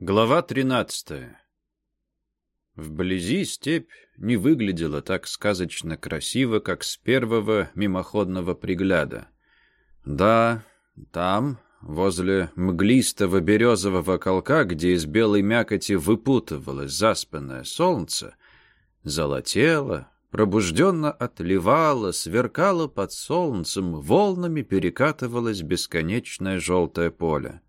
Глава 13. Вблизи степь не выглядела так сказочно красиво, как с первого мимоходного пригляда. Да, там, возле мглистого березового колка, где из белой мякоти выпутывалось заспанное солнце, золотело, пробужденно отливало, сверкало под солнцем, волнами перекатывалось бесконечное желтое поле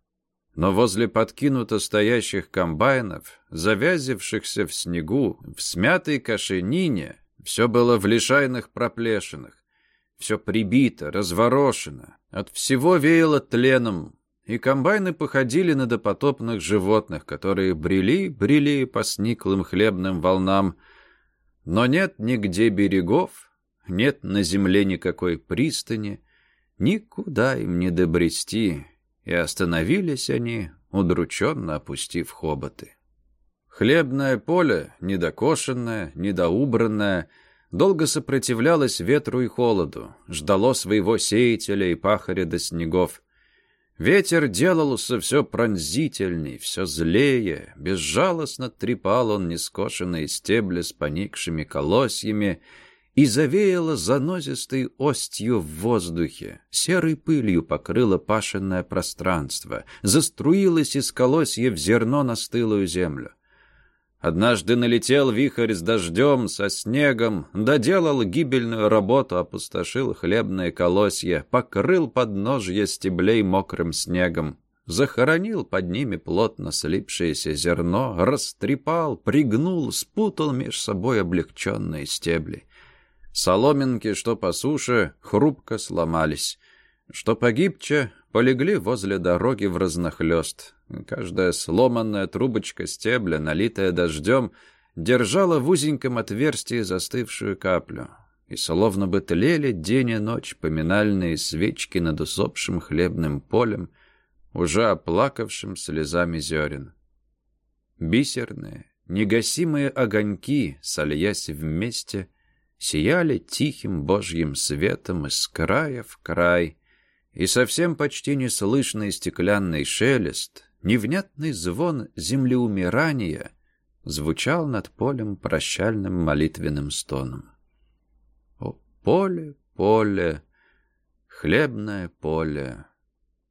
но возле подкинуто стоящих комбайнов, завязившихся в снегу, в смятой кошенине, все было в лишайных проплешинах. Все прибито, разворошено, от всего веяло тленом, и комбайны походили на допотопных животных, которые брели, брели по сниклым хлебным волнам. Но нет нигде берегов, нет на земле никакой пристани, никуда им не добрести, и остановились они, удрученно опустив хоботы. Хлебное поле, недокошенное, недоубранное, долго сопротивлялось ветру и холоду, ждало своего сеятеля и пахаря до снегов. Ветер делался все пронзительней, все злее, безжалостно трепал он нескошенные стебли с поникшими колосьями, и завеяло занозистой остью в воздухе, серой пылью покрыло пашенное пространство, заструилось из колосьев зерно на стылую землю. Однажды налетел вихрь с дождем, со снегом, доделал гибельную работу, опустошил хлебные колосья, покрыл подножье стеблей мокрым снегом, захоронил под ними плотно слипшееся зерно, растрепал, пригнул, спутал меж собой облегченные стебли. Соломинки, что по суше, хрупко сломались. Что погибче, полегли возле дороги в разнохлёст. Каждая сломанная трубочка стебля, налитая дождем, держала в узеньком отверстии застывшую каплю. И словно бы тлели день и ночь поминальные свечки над усопшим хлебным полем, уже оплакавшим слезами зерен. Бисерные, негасимые огоньки, сольясь вместе — сияли тихим божьим светом из края в край, и совсем почти неслышный стеклянный шелест, невнятный звон землеумирания звучал над полем прощальным молитвенным стоном. О, поле, поле, хлебное поле,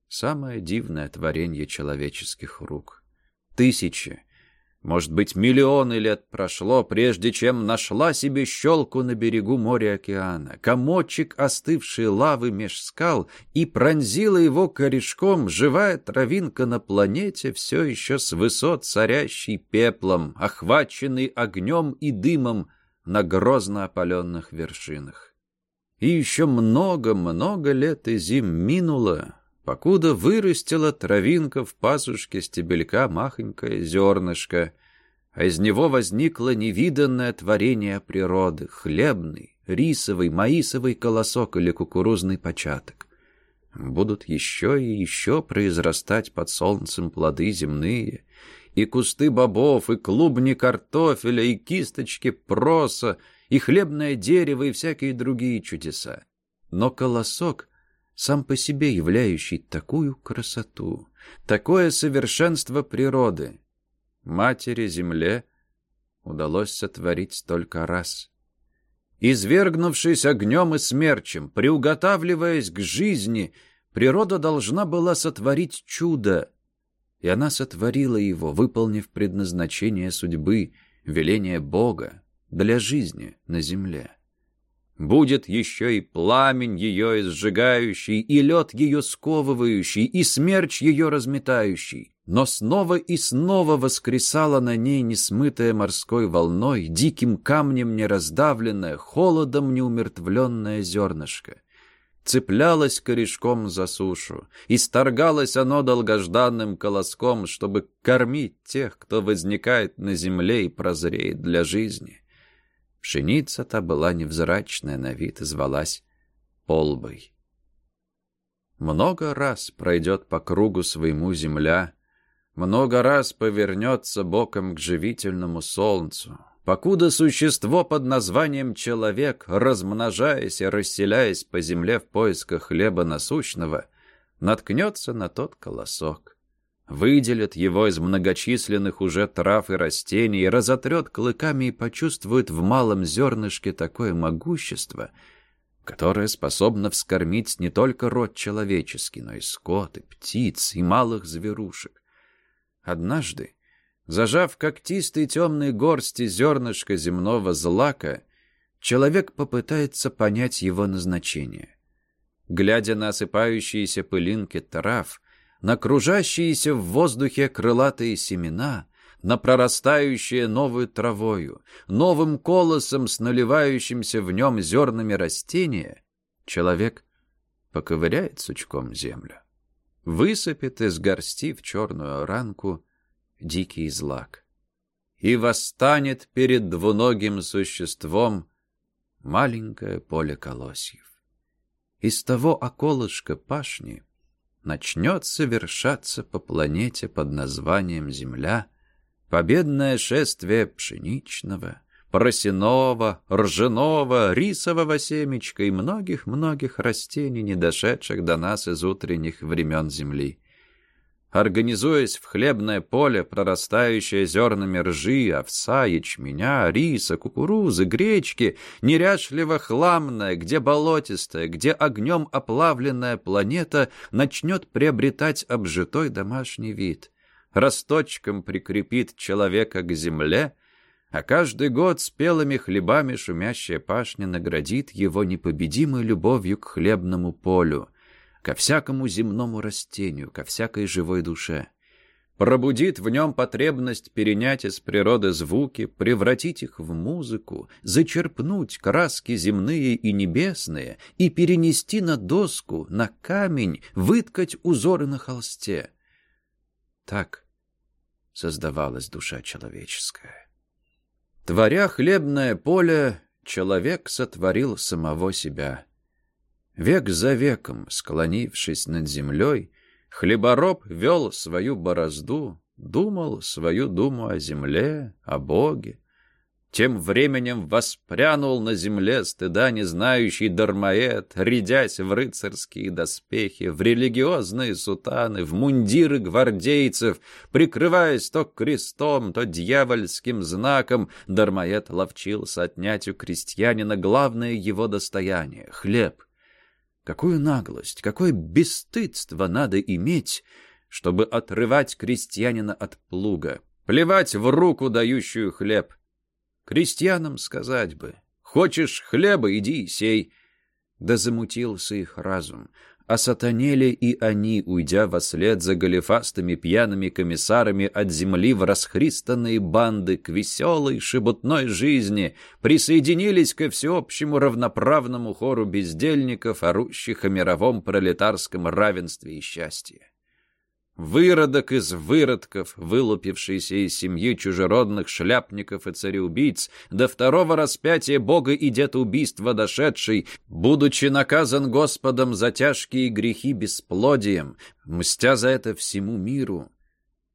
самое дивное творение человеческих рук. Тысячи, может быть, миллионы лет прошло, прежде чем нашла себе щелку на берегу моря-океана, комочек остывшей лавы меж скал и пронзила его корешком живая травинка на планете, все еще с высот царящий пеплом, охваченный огнем и дымом на грозно опаленных вершинах. И еще много-много лет и зим минуло, покуда вырастила травинка в пасушке стебелька махонькое зернышко, а из него возникло невиданное творение природы — хлебный, рисовый, маисовый колосок или кукурузный початок. Будут еще и еще произрастать под солнцем плоды земные, и кусты бобов, и клубни картофеля, и кисточки проса, и хлебное дерево, и всякие другие чудеса. Но колосок — сам по себе являющий такую красоту, такое совершенство природы, матери-земле удалось сотворить только раз. Извергнувшись огнем и смерчем, приуготавливаясь к жизни, природа должна была сотворить чудо, и она сотворила его, выполнив предназначение судьбы, веление Бога для жизни на земле. Будет еще и пламень ее изжигающий, и лед ее сковывающий, и смерч ее разметающий. Но снова и снова воскресала на ней несмытая морской волной, диким камнем нераздавленное, холодом неумертвленное зернышко. Цеплялось корешком за сушу, и сторгалось оно долгожданным колоском, чтобы кормить тех, кто возникает на земле и прозреет для жизни. Пшеница-то была невзрачная на вид и звалась Олбой. Много раз пройдет по кругу своему земля, много раз повернется боком к живительному солнцу, покуда существо под названием человек, размножаясь и расселяясь по земле в поисках хлеба насущного, наткнется на тот колосок. Выделит его из многочисленных уже трав и растений, разотрет клыками и почувствует в малом зернышке такое могущество, которое способно вскормить не только род человеческий, но и скот, и птиц, и малых зверушек. Однажды, зажав когтистые темные горсти зернышка земного злака, человек попытается понять его назначение. Глядя на осыпающиеся пылинки трав, на кружащиеся в воздухе крылатые семена, на прорастающее новую травою, новым колосом с наливающимся в нем зернами растения, человек поковыряет сучком землю, высыпет из горсти в черную ранку дикий злак и восстанет перед двуногим существом маленькое поле колосьев. Из того околышка пашни начнет совершаться по планете под названием Земля победное шествие пшеничного, просяного, ржаного, рисового семечка и многих-многих растений, не дошедших до нас из утренних времен Земли организуясь в хлебное поле, прорастающее зернами ржи, овса, ячменя, риса, кукурузы, гречки, неряшливо-хламная, где болотистая, где огнем оплавленная планета начнет приобретать обжитой домашний вид. Росточком прикрепит человека к земле, а каждый год спелыми хлебами шумящая пашня наградит его непобедимой любовью к хлебному полю — ко всякому земному растению, ко всякой живой душе. Пробудит в нем потребность перенять из природы звуки, превратить их в музыку, зачерпнуть краски земные и небесные и перенести на доску, на камень, выткать узоры на холсте. Так создавалась душа человеческая. Творя хлебное поле, человек сотворил самого себя — Век за веком, склонившись над землей, хлебороб вел свою борозду, думал свою думу о земле, о Боге. Тем временем воспрянул на земле стыда не знающий дармоед, рядясь в рыцарские доспехи, в религиозные сутаны, в мундиры гвардейцев, прикрываясь то крестом, то дьявольским знаком, дармоед ловчился отнять у крестьянина главное его достояние — хлеб. Какую наглость, какое бесстыдство надо иметь, чтобы отрывать крестьянина от плуга, плевать в руку, дающую хлеб. Крестьянам сказать бы, хочешь хлеба, иди и сей. Да замутился их разум, осатанели и они, уйдя во след за галифастыми пьяными комиссарами от земли в расхристанные банды к веселой шебутной жизни, присоединились ко всеобщему равноправному хору бездельников, орущих о мировом пролетарском равенстве и счастье. Выродок из выродков, вылупившийся из семьи чужеродных шляпников и цареубийц, до второго распятия Бога и детоубийства дошедший, будучи наказан Господом за тяжкие грехи бесплодием, мстя за это всему миру,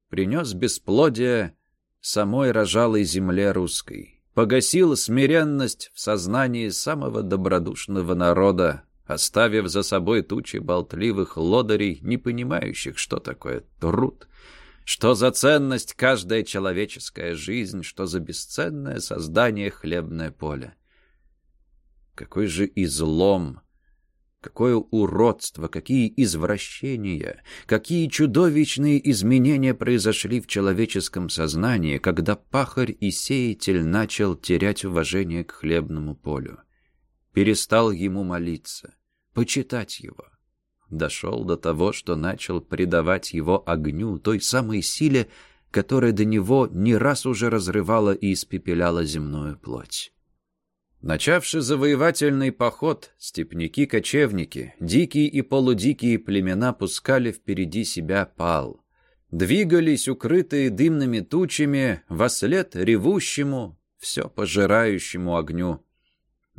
принес бесплодие самой рожалой земле русской, погасил смиренность в сознании самого добродушного народа, оставив за собой тучи болтливых лодырей, не понимающих, что такое труд, что за ценность каждая человеческая жизнь, что за бесценное создание хлебное поле. Какой же излом, какое уродство, какие извращения, какие чудовищные изменения произошли в человеческом сознании, когда пахарь и сеятель начал терять уважение к хлебному полю перестал ему молиться, почитать его. Дошел до того, что начал предавать его огню, той самой силе, которая до него не раз уже разрывала и испепеляла земную плоть. Начавший завоевательный поход, степняки-кочевники, дикие и полудикие племена пускали впереди себя пал. Двигались, укрытые дымными тучами, во след ревущему, все пожирающему огню.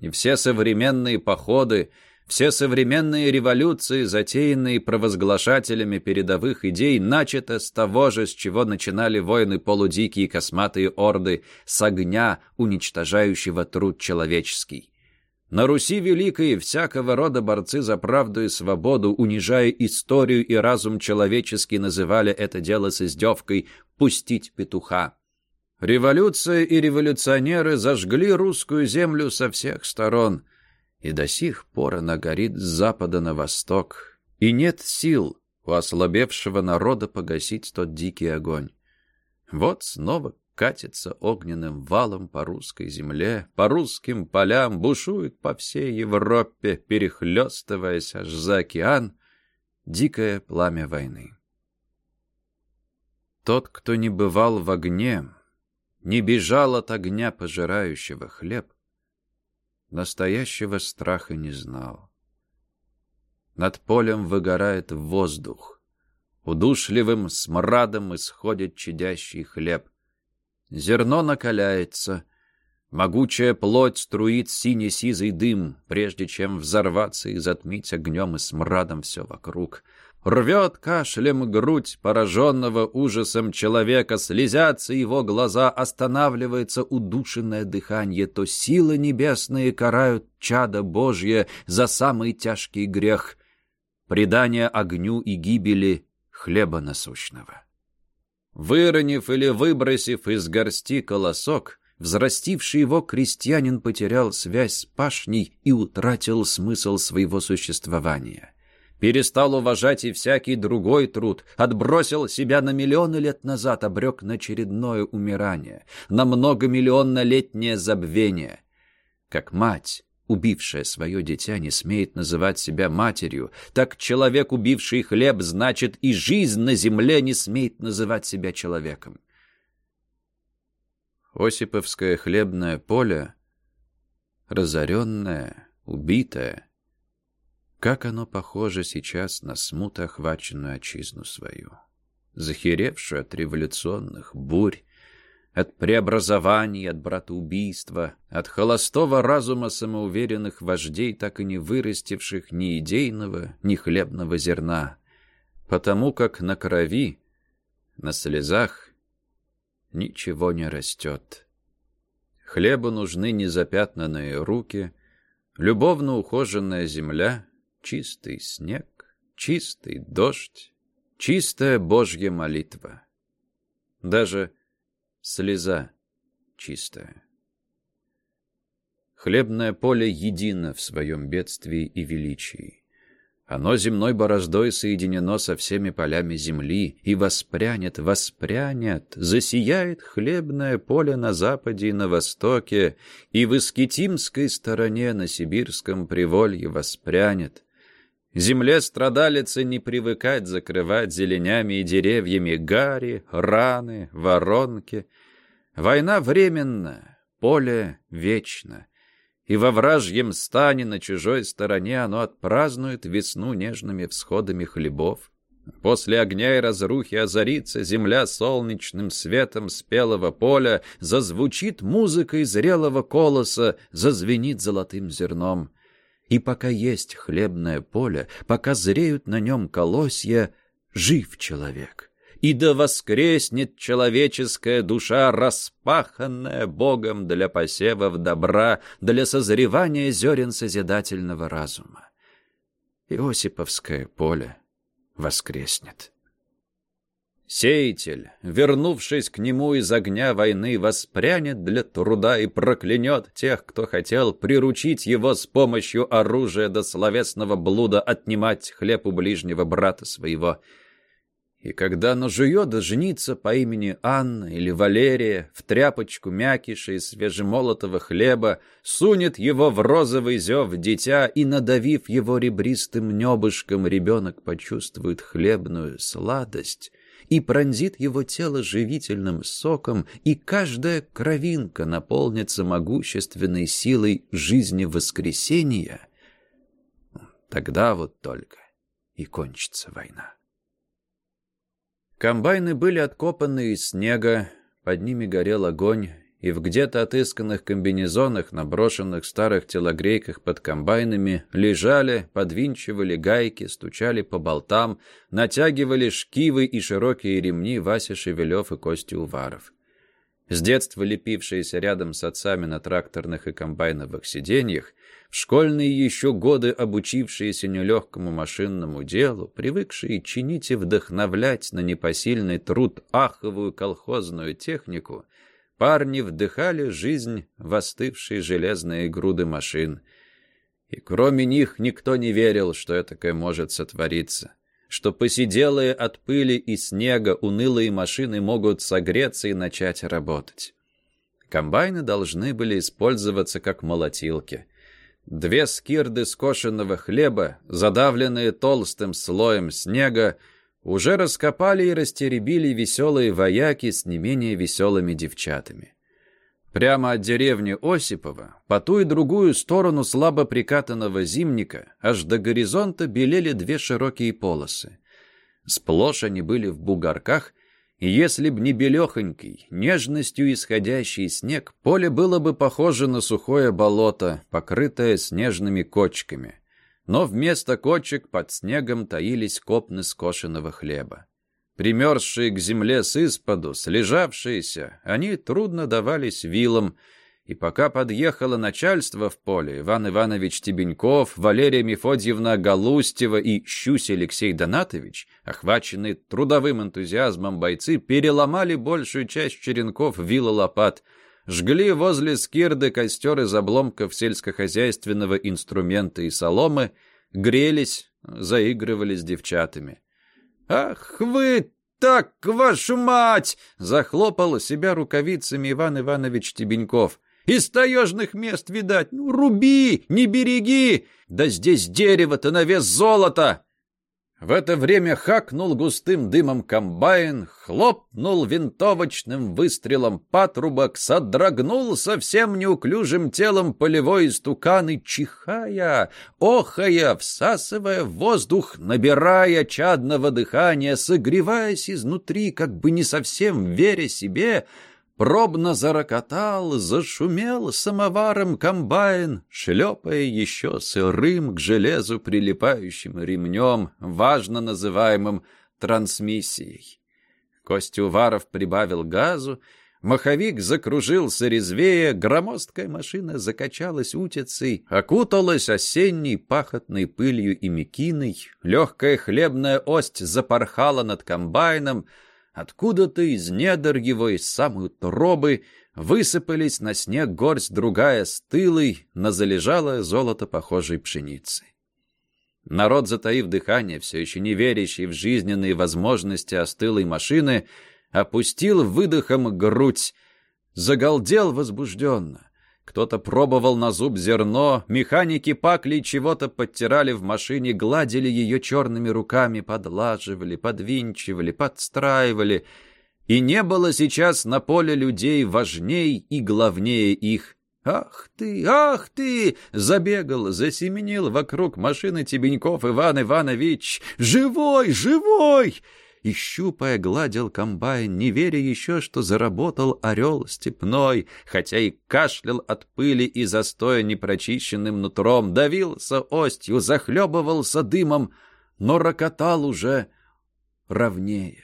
И все современные походы, все современные революции, затеянные провозглашателями передовых идей, начато с того же, с чего начинали войны полудикие косматые орды, с огня, уничтожающего труд человеческий. На Руси Великой всякого рода борцы за правду и свободу, унижая историю и разум человеческий, называли это дело с издевкой «пустить петуха». Революция и революционеры зажгли русскую землю со всех сторон, и до сих пор она горит с запада на восток, и нет сил у ослабевшего народа погасить тот дикий огонь. Вот снова катится огненным валом по русской земле, по русским полям, бушует по всей Европе, перехлестываясь аж за океан, дикое пламя войны. Тот, кто не бывал в огне, не бежал от огня, пожирающего хлеб, настоящего страха не знал. Над полем выгорает воздух, удушливым смрадом исходит чадящий хлеб. Зерно накаляется, могучая плоть струит синий-сизый дым, прежде чем взорваться и затмить огнем и смрадом все вокруг. Рвет кашлем грудь пораженного ужасом человека, слезятся его глаза, останавливается удушенное дыхание, то силы небесные карают чада Божье за самый тяжкий грех — предание огню и гибели хлеба насущного. Выронив или выбросив из горсти колосок, взрастивший его крестьянин потерял связь с пашней и утратил смысл своего существования перестал уважать и всякий другой труд, отбросил себя на миллионы лет назад, обрек на очередное умирание, на многомиллионнолетнее забвение. Как мать, убившая свое дитя, не смеет называть себя матерью, так человек, убивший хлеб, значит и жизнь на земле не смеет называть себя человеком. Осиповское хлебное поле, разоренное, убитое, как оно похоже сейчас на смутно охваченную отчизну свою, захеревшую от революционных бурь, от преобразований, от братоубийства, от холостого разума самоуверенных вождей, так и не вырастивших ни идейного, ни хлебного зерна, потому как на крови, на слезах ничего не растет. Хлебу нужны незапятнанные руки, любовно ухоженная земля — чистый снег, чистый дождь, чистая Божья молитва. Даже слеза чистая. Хлебное поле едино в своем бедствии и величии. Оно земной бороздой соединено со всеми полями земли и воспрянет, воспрянет, засияет хлебное поле на западе и на востоке, и в Искитимской стороне на Сибирском приволье воспрянет, Земле страдалицы не привыкать закрывать зеленями и деревьями гари, раны, воронки. Война временна, поле вечно. И во вражьем стане на чужой стороне оно отпразднует весну нежными всходами хлебов. После огня и разрухи озарится земля солнечным светом спелого поля, зазвучит музыкой зрелого колоса, зазвенит золотым зерном. И пока есть хлебное поле, пока зреют на нем колосья, жив человек. И да воскреснет человеческая душа, распаханная Богом для посевов добра, для созревания зерен созидательного разума. Иосиповское поле воскреснет. Сеятель, вернувшись к нему из огня войны, воспрянет для труда и проклянет тех, кто хотел приручить его с помощью оружия до словесного блуда отнимать хлеб у ближнего брата своего. И когда нажует жениться по имени Анна или Валерия в тряпочку мякиша и свежемолотого хлеба, сунет его в розовый зев дитя и, надавив его ребристым небышком, ребенок почувствует хлебную сладость — и пронзит его тело живительным соком, и каждая кровинка наполнится могущественной силой жизни воскресения, тогда вот только и кончится война. Комбайны были откопаны из снега, под ними горел огонь, и в где-то отысканных комбинезонах, наброшенных старых телогрейках под комбайнами, лежали, подвинчивали гайки, стучали по болтам, натягивали шкивы и широкие ремни Вася Шевелев и Костя Уваров. С детства лепившиеся рядом с отцами на тракторных и комбайновых сиденьях, в школьные еще годы обучившиеся нелегкому машинному делу, привыкшие чинить и вдохновлять на непосильный труд аховую колхозную технику, парни вдыхали жизнь в остывшие железные груды машин. И кроме них никто не верил, что этакое может сотвориться что посиделые от пыли и снега унылые машины могут согреться и начать работать. Комбайны должны были использоваться как молотилки. Две скирды скошенного хлеба, задавленные толстым слоем снега, уже раскопали и растеребили веселые вояки с не менее веселыми девчатами. Прямо от деревни Осипова, по ту и другую сторону слабо прикатанного зимника, аж до горизонта белели две широкие полосы. Сплошь они были в бугорках, и если б не белехонький, нежностью исходящий снег, поле было бы похоже на сухое болото, покрытое снежными кочками. Но вместо кочек под снегом таились копны скошенного хлеба. Примерзшие к земле с исподу, слежавшиеся, они трудно давались вилам, и пока подъехало начальство в поле, Иван Иванович Тебеньков, Валерия Мефодьевна Галустева и Щусь Алексей Донатович, охваченные трудовым энтузиазмом бойцы, переломали большую часть черенков вилла лопат, жгли возле скирды костер из обломков сельскохозяйственного инструмента и соломы, грелись, заигрывали с девчатами. «Ах вы так, вашу мать!» — захлопал себя рукавицами Иван Иванович Тебеньков. «Из таежных мест, видать, ну, руби, не береги! Да здесь дерево-то на вес золота!» В это время хакнул густым дымом комбайн, хлопнул винтовочным выстрелом патрубок, содрогнул совсем неуклюжим телом полевой истукан и, чихая, охая, всасывая воздух, набирая чадного дыхания, согреваясь изнутри, как бы не совсем веря себе, Пробно зарокотал, зашумел самоваром комбайн, шлепая еще сырым к железу прилипающим ремнем, важно называемым трансмиссией. Костя Уваров прибавил газу, маховик закружился резвее, громоздкая машина закачалась утицей, окуталась осенней пахотной пылью и мекиной, легкая хлебная ость запорхала над комбайном — Откуда-то из недр его, из самой утробы, высыпались на снег горсть другая стылой, на залежалое золото похожей пшеницы. Народ, затаив дыхание, все еще не верящий в жизненные возможности остылой машины, опустил выдохом грудь, загалдел возбужденно. Кто-то пробовал на зуб зерно, механики пакли чего-то подтирали в машине, гладили ее черными руками, подлаживали, подвинчивали, подстраивали. И не было сейчас на поле людей важней и главнее их. «Ах ты, ах ты!» — забегал, засеменил вокруг машины Тебеньков Иван Иванович. «Живой, живой!» И, щупая, гладил комбайн, не веря еще, что заработал орел степной, хотя и кашлял от пыли и застоя непрочищенным нутром, давился остью, захлебывался дымом, но рокотал уже ровнее.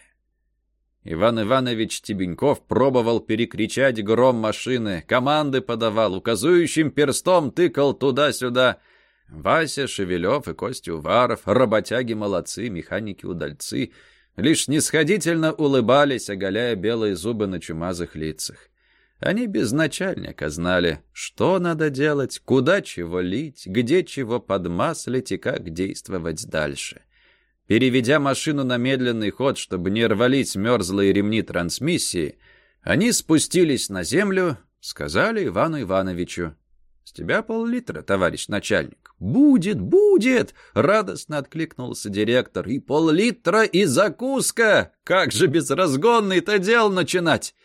Иван Иванович Тебеньков пробовал перекричать гром машины, команды подавал, указующим перстом тыкал туда-сюда. Вася, Шевелев и Костя Уваров, работяги молодцы, механики-удальцы — лишь нисходительно улыбались, оголяя белые зубы на чумазых лицах. Они без начальника знали, что надо делать, куда чего лить, где чего подмаслить и как действовать дальше. Переведя машину на медленный ход, чтобы не рвались мерзлые ремни трансмиссии, они спустились на землю, сказали Ивану Ивановичу. «С тебя пол-литра, товарищ начальник». «Будет, будет!» — радостно откликнулся директор. «И пол-литра, и закуска! Как же без разгонной-то дел начинать?»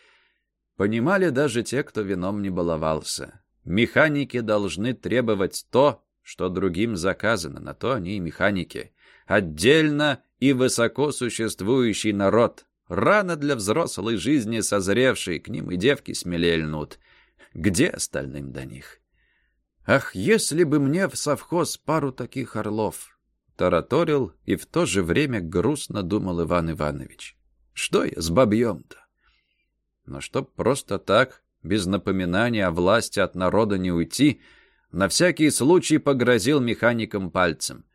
Понимали даже те, кто вином не баловался. Механики должны требовать то, что другим заказано, на то они и механики. Отдельно и высоко существующий народ. Рано для взрослой жизни созревший, к ним и девки смелее льнут. Где остальным до них? «Ах, если бы мне в совхоз пару таких орлов!» Тараторил и в то же время грустно думал Иван Иванович. «Что я с бабьем-то?» Но чтоб просто так, без напоминания о власти от народа не уйти, на всякий случай погрозил механикам пальцем.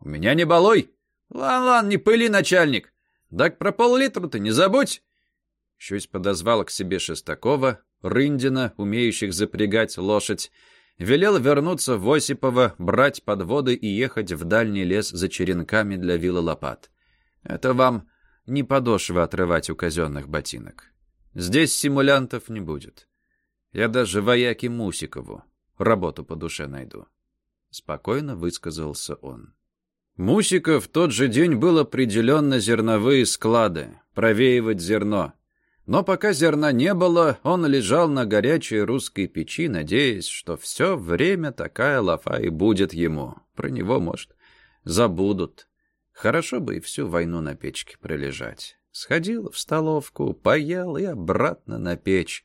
«У меня не балуй!» «Лан-лан, не пыли, начальник! Так про пол-литра ты не забудь!» Щусь подозвал к себе Шестакова, Рындина, умеющих запрягать лошадь, велел вернуться в Осипово, брать подводы и ехать в дальний лес за черенками для вил и лопат. Это вам не подошвы отрывать у казенных ботинок. Здесь симулянтов не будет. Я даже вояки Мусикову работу по душе найду. Спокойно высказался он. Мусика в тот же день был определен на зерновые склады, провеивать зерно. Но пока зерна не было, он лежал на горячей русской печи, надеясь, что все время такая лафа и будет ему. Про него, может, забудут. Хорошо бы и всю войну на печке пролежать. Сходил в столовку, поел и обратно на печь.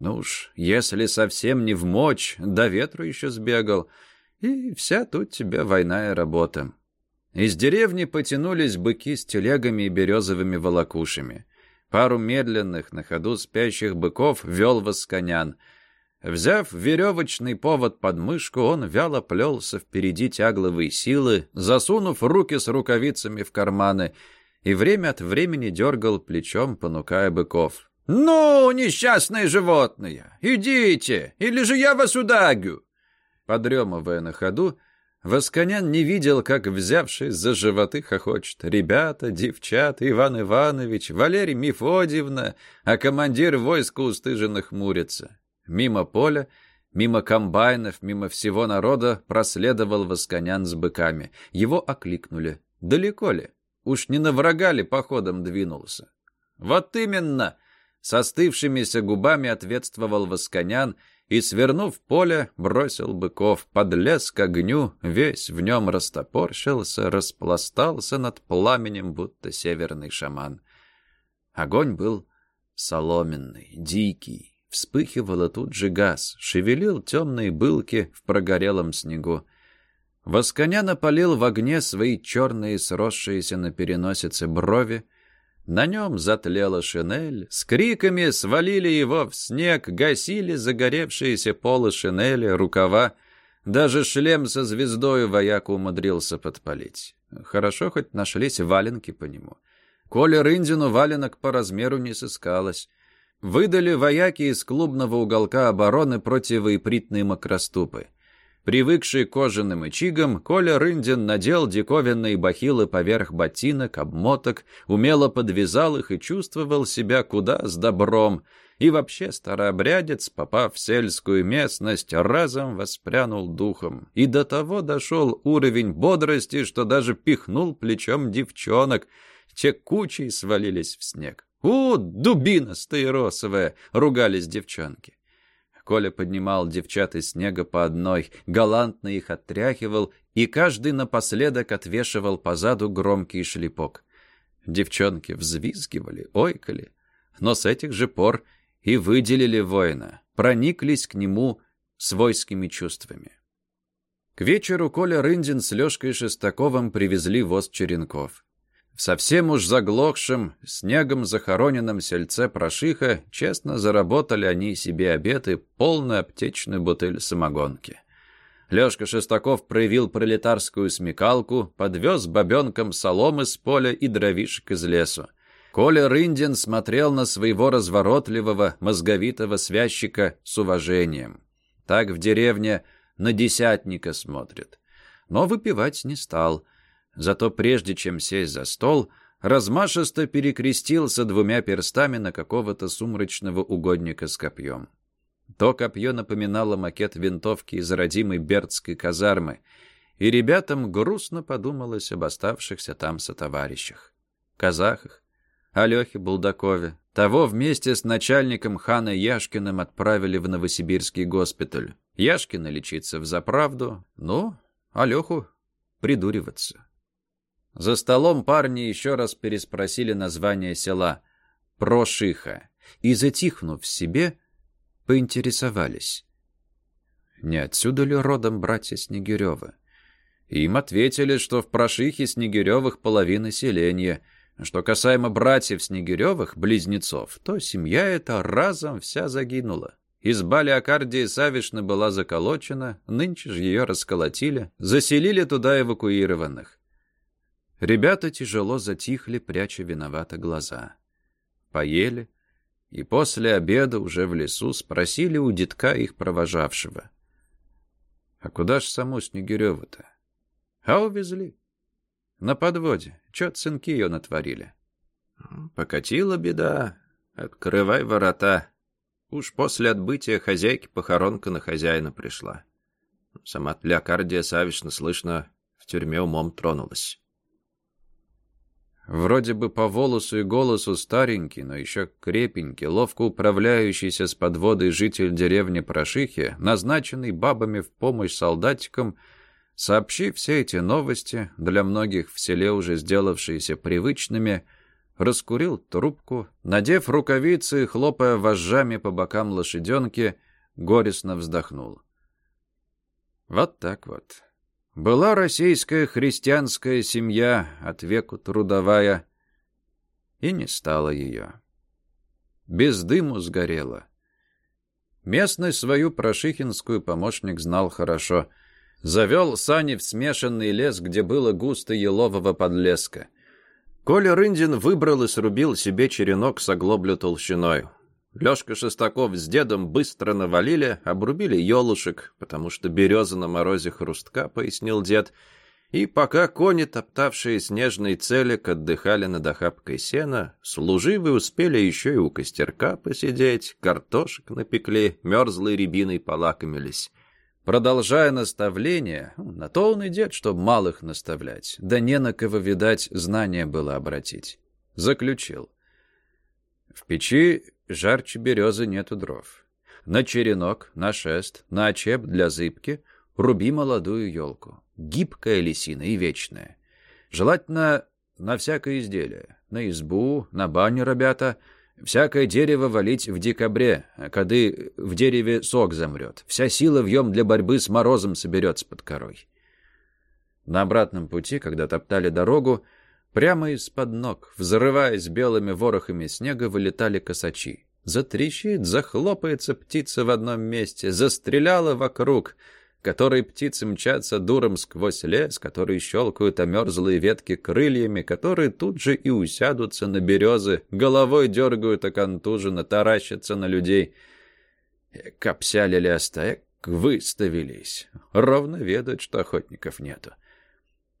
Ну уж, если совсем не в мочь, до ветру еще сбегал, и вся тут тебе двойная работа. Из деревни потянулись быки с телегами и березовыми волокушами. Пару медленных, на ходу спящих быков вел восконян. Взяв веревочный повод под мышку, он вяло плелся впереди тягловой силы, засунув руки с рукавицами в карманы, и время от времени дергал плечом, понукая быков. «Ну, несчастные животные, идите, или же я вас удагю!» Подремывая на ходу, Восконян не видел, как, взявшись за животы, хохочет. Ребята, девчата, Иван Иванович, Валерий Мефодьевна, а командир войска устыженно хмурится. Мимо поля, мимо комбайнов, мимо всего народа проследовал Восконян с быками. Его окликнули. Далеко ли? Уж не на врага ли походом двинулся? «Вот именно!» С остывшимися губами ответствовал Восконян и, свернув поле, бросил быков, подлез к огню, весь в нем растопорщился, распластался над пламенем, будто северный шаман. Огонь был соломенный, дикий, вспыхивало тут же газ, шевелил темные былки в прогорелом снегу. Восконя напалил в огне свои черные, сросшиеся на переносице брови, на нем затлела шинель, с криками свалили его в снег, гасили загоревшиеся полы шинели, рукава. Даже шлем со звездой вояк умудрился подпалить. Хорошо хоть нашлись валенки по нему. Коля Рындину валенок по размеру не сыскалось. Выдали вояки из клубного уголка обороны противоипритные макроступы. Привыкший к кожаным ичигам, Коля Рындин надел диковинные бахилы поверх ботинок, обмоток, умело подвязал их и чувствовал себя куда с добром. И вообще старообрядец, попав в сельскую местность, разом воспрянул духом. И до того дошел уровень бодрости, что даже пихнул плечом девчонок. Те кучей свалились в снег. «У, дубина стаиросовая!» — ругались девчонки. Коля поднимал девчат из снега по одной, галантно их оттряхивал, и каждый напоследок отвешивал позаду громкий шлепок. Девчонки взвизгивали, ойкали, но с этих же пор и выделили воина, прониклись к нему свойскими чувствами. К вечеру Коля Рындин с Лёшкой Шестаковым привезли воз черенков. В совсем уж заглохшем, снегом захороненном сельце Прошиха честно заработали они себе обед и полную аптечную бутыль самогонки. Лёшка Шестаков проявил пролетарскую смекалку, подвез бабенкам соломы с поля и дровишек из лесу. Коля Рындин смотрел на своего разворотливого, мозговитого связчика с уважением. Так в деревне на десятника смотрят. Но выпивать не стал – Зато прежде чем сесть за стол, размашисто перекрестился двумя перстами на какого-то сумрачного угодника с копьем. То копье напоминало макет винтовки из родимой Бердской казармы, и ребятам грустно подумалось об оставшихся там сотоварищах. Казахах, Алёхе Булдакове. Того вместе с начальником хана Яшкиным отправили в Новосибирский госпиталь. Яшкина лечиться в заправду, ну, Алёху придуриваться. За столом парни еще раз переспросили название села Прошиха и, затихнув в себе, поинтересовались. Не отсюда ли родом братья Снегирёвы? Им ответили, что в Прошихе Снегирёвых половина селения, Что касаемо братьев Снегиревых, близнецов, то семья эта разом вся загинула. Изба Леокардии Савишны была заколочена, нынче же ее расколотили, заселили туда эвакуированных. Ребята тяжело затихли, пряча виновато глаза. Поели, и после обеда уже в лесу спросили у детка их провожавшего. «А куда ж саму Снегиреву-то?» «А увезли. На подводе. Чё цинки ее натворили?» «Покатила беда. Открывай ворота. Уж после отбытия хозяйки похоронка на хозяина пришла. Сама Леокардия Савишна, слышно, в тюрьме умом тронулась». Вроде бы по волосу и голосу старенький, но еще крепенький, ловко управляющийся с подводой житель деревни Прошихи, назначенный бабами в помощь солдатикам, сообщив все эти новости, для многих в селе уже сделавшиеся привычными, раскурил трубку, надев рукавицы и хлопая вожжами по бокам лошаденки, горестно вздохнул. Вот так вот. Была российская христианская семья, от веку трудовая, и не стало ее. Без дыму сгорела. Местность свою прошихинскую помощник знал хорошо. Завел сани в смешанный лес, где было густо елового подлеска. Коля Рындин выбрал и срубил себе черенок с оглоблю толщиной. Лёшка Шестаков с дедом быстро навалили, обрубили елушек, потому что береза на морозе хрустка, пояснил дед. И пока кони, топтавшие снежный целик, отдыхали над охапкой сена, служивые успели еще и у костерка посидеть, картошек напекли, мерзлой рябиной полакомились. Продолжая наставление, на то он и дед, чтоб малых наставлять, да не на кого, видать, знания было обратить. Заключил. В печи жарче березы нету дров. На черенок, на шест, на очеп для зыбки руби молодую елку. Гибкая лисина и вечная. Желательно на всякое изделие. На избу, на баню, ребята. Всякое дерево валить в декабре, когда в дереве сок замрет. Вся сила вьем для борьбы с морозом соберется под корой. На обратном пути, когда топтали дорогу, Прямо из-под ног, взрываясь белыми ворохами снега, вылетали косачи. Затрещит, захлопается птица в одном месте, застреляла вокруг, которой птицы мчатся дуром сквозь лес, которые щелкают омерзлые ветки крыльями, которые тут же и усядутся на березы, головой дергают оконтуженно, таращатся на людей. Копсяли оставек выставились. Ровно ведают, что охотников нету.